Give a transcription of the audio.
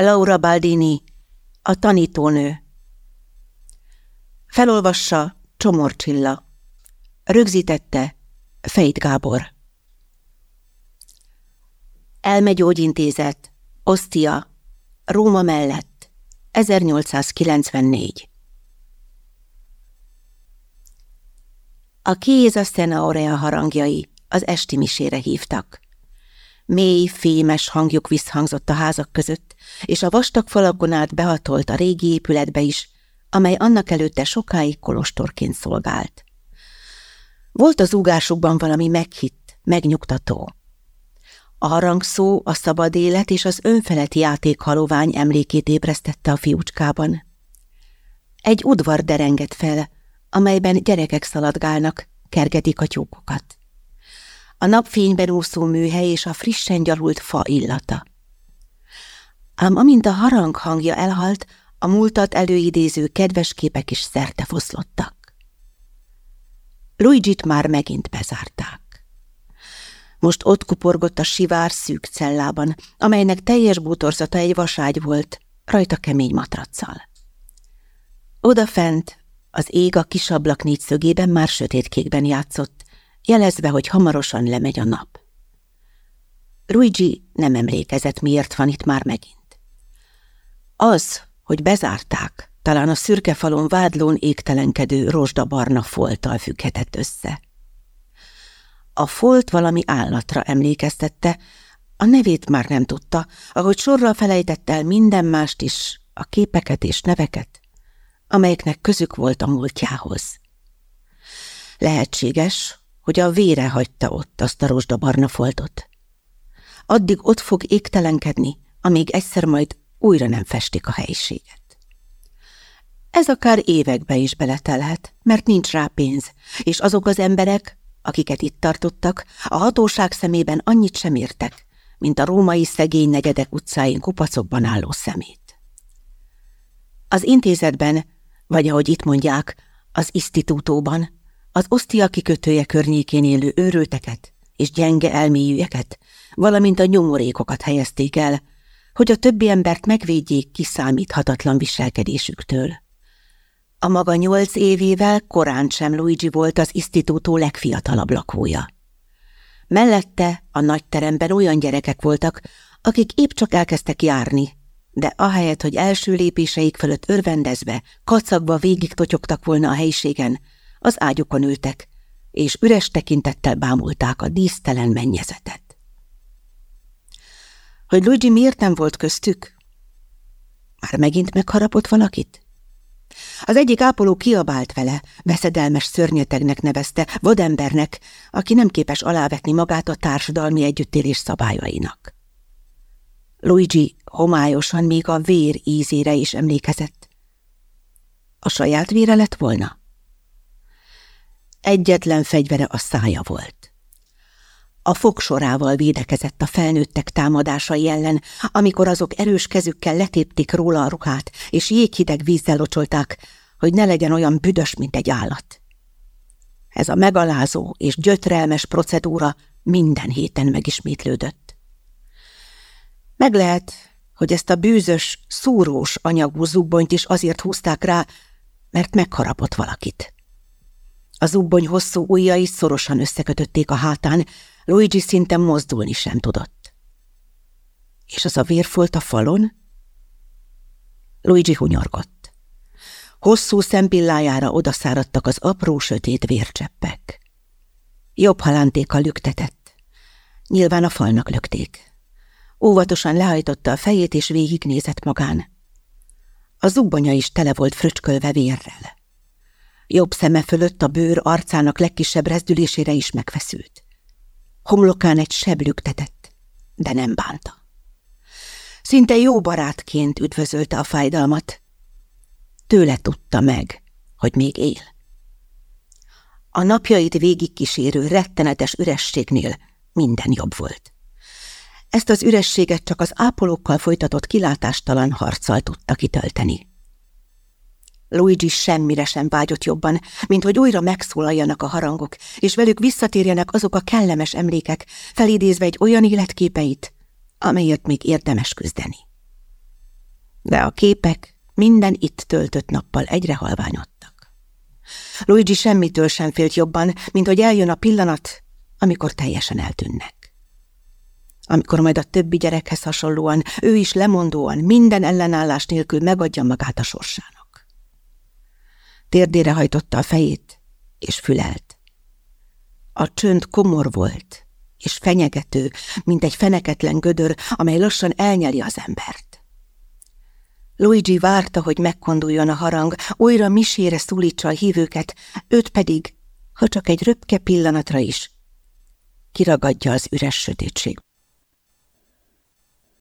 Laura Baldini, a tanítónő. Felolvassa Csomorcsilla. Rögzítette Fejt Gábor. Elmegyógyintézet, Ostia, Róma mellett, 1894. A kéz Szena Aurea harangjai az esti misére hívtak. Mély, fémes hangjuk visszhangzott a házak között, és a vastag falakon át behatolt a régi épületbe is, amely annak előtte sokáig kolostorként szolgált. Volt az úgásukban valami meghitt, megnyugtató. A harangszó, a szabad élet és az önfeleti játék halovány emlékét ébresztette a fiúcskában. Egy udvar derengett fel, amelyben gyerekek szaladgálnak, kergetik a tyúkokat. A napfényben úszó műhely és a frissen gyarult fa illata. Ám amint a harang hangja elhalt, a múltat előidéző kedves képek is szerte foszlottak. Luigi-t már megint bezárták. Most ott kuporgott a sivár szűk cellában, amelynek teljes bútorzata egy vaságy volt, rajta kemény matracsal. Odafent az ég a kis ablak négy szögében már sötétkékben játszott, jelezve, hogy hamarosan lemegy a nap. Luigi nem emlékezett, miért van itt már megint. Az, hogy bezárták, talán a szürke falon vádlón égtelenkedő rozsdabarna folttal függhetett össze. A folt valami állatra emlékeztette, a nevét már nem tudta, ahogy sorra felejtett el minden mást is, a képeket és neveket, amelyeknek közük volt a múltjához. Lehetséges, hogy a vére hagyta ott azt a rozsdabarna foltot. Addig ott fog égtelenkedni, amíg egyszer majd újra nem festik a helyiséget. Ez akár évekbe is beletelhet, mert nincs rá pénz, és azok az emberek, akiket itt tartottak, a hatóság szemében annyit sem értek, mint a római szegény negyedek utcáin kupacokban álló szemét. Az intézetben, vagy ahogy itt mondják, az isztitútóban, az osztia kikötője környékén élő őrülteket és gyenge elmélyűeket, valamint a nyomorékokat helyezték el, hogy a többi embert megvédjék kiszámíthatatlan viselkedésüktől. A maga nyolc évével korán sem Luigi volt az isztitútó legfiatalabb lakója. Mellette a nagy teremben olyan gyerekek voltak, akik épp csak elkezdtek járni, de ahelyett, hogy első lépéseik fölött örvendezve, kacagva végig totyogtak volna a helyiségen, az ágyukon ültek, és üres tekintettel bámulták a dísztelen mennyezetet. Hogy Luigi miért nem volt köztük? Már megint megharapott valakit? Az egyik ápoló kiabált vele, veszedelmes szörnyetegnek nevezte, vadembernek, aki nem képes alávetni magát a társadalmi együttélés szabályainak. Luigi homályosan még a vér ízére is emlékezett. A saját vére lett volna? Egyetlen fegyvere a szája volt. A fogsorával védekezett a felnőttek támadásai ellen, amikor azok erős kezükkel letépték róla a ruhát, és jéghideg vízzel locsolták, hogy ne legyen olyan büdös, mint egy állat. Ez a megalázó és gyötrelmes procedúra minden héten megismétlődött. Meg lehet, hogy ezt a bűzös, szúrós anyagú zubbonyt is azért húzták rá, mert megharapott valakit. A zubbony hosszú ujjai szorosan összekötötték a hátán, Luigi szinte mozdulni sem tudott. És az a vérfolt a falon? Luigi hunyorgott. Hosszú szempillájára odaszáradtak az apró, sötét vércseppek. Jobb halántékkal lüktetett. Nyilván a falnak lökték. Óvatosan lehajtotta a fejét, és végignézett magán. A zubbonya is tele volt fröcskölve vérrel. Jobb szeme fölött a bőr arcának legkisebb rezdülésére is megfeszült. Homlokán egy seb lüktetett, de nem bánta. Szinte jó barátként üdvözölte a fájdalmat. Tőle tudta meg, hogy még él. A napjait végigkísérő rettenetes ürességnél minden jobb volt. Ezt az ürességet csak az ápolókkal folytatott kilátástalan harccal tudta kitölteni. Luigi semmire sem vágyott jobban, mint hogy újra megszólaljanak a harangok, és velük visszatérjenek azok a kellemes emlékek, felidézve egy olyan életképeit, amelyért még érdemes küzdeni. De a képek minden itt töltött nappal egyre halványodtak. Luigi semmitől sem félt jobban, mint hogy eljön a pillanat, amikor teljesen eltűnnek. Amikor majd a többi gyerekhez hasonlóan, ő is lemondóan, minden ellenállás nélkül megadja magát a sorsának. Térdére hajtotta a fejét, és fülelt. A csönd komor volt, és fenyegető, mint egy feneketlen gödör, amely lassan elnyeli az embert. Luigi várta, hogy megkonduljon a harang, újra misére szólítsa a hívőket, őt pedig, ha csak egy röpke pillanatra is, kiragadja az üres sötétségből.